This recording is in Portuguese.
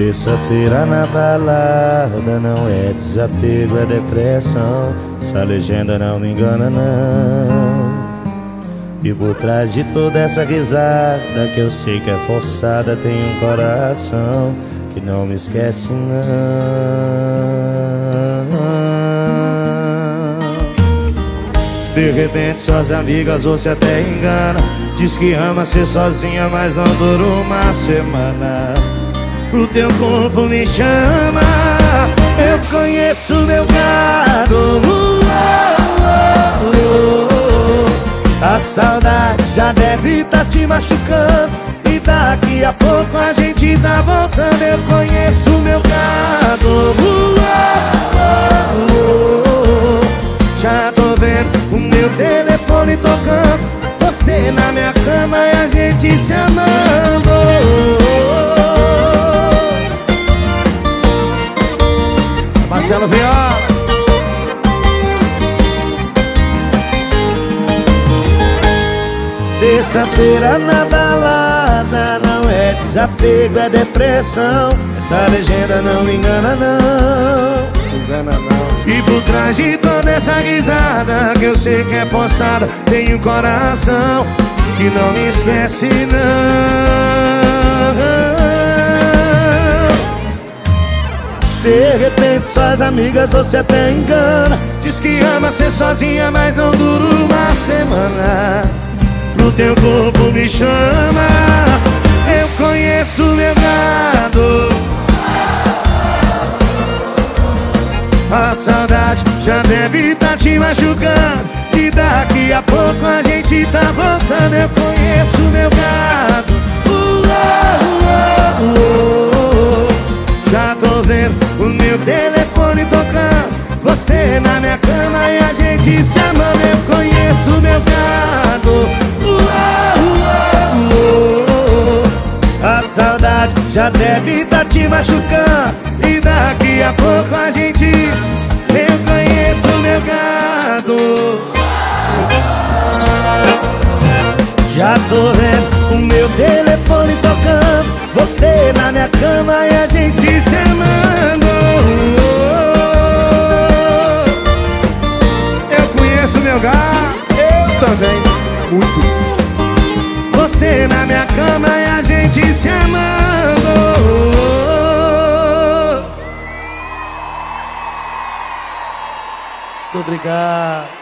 Terça-feira na balada não é desapego, é depressão. Essa legenda não me engana, não. E por trás de toda essa risada que eu sei que é forçada, tem um coração que não me esquece, não. De repente suas amigas você até engana Diz que ama ser sozinha, mas não dura uma semana o teu corpo me chama Eu conheço meu gado. A saudade já deve tá te machucando E daqui a pouco a gente tá voltando. Eu conheço meu gado Marcelo Viola. Terça-feira na balada Não é desapego, é depressão. Essa legenda não engana não. Engana não. E por trás de toda essa risada Que eu sei que é forçada Tem um coração Que não me esquece não De repente suas amigas você até engana. Diz que ama ser sozinha, mas não dura uma semana. Pro teu corpo me chama. Eu conheço meu gado. A saudade já deve tá te machucando. E daqui a pouco a gente tá voltando. Eu conheço meu gado Na minha cama e a gente se amando. Eu conheço meu gado. A saudade já deve tá te machucando. E daqui a pouco a gente Eu conheço meu gado. Já tô vendo o meu telefone tocando. Você na minha cama e a muito. Você na minha cama e a gente se amando. Muito obrigado.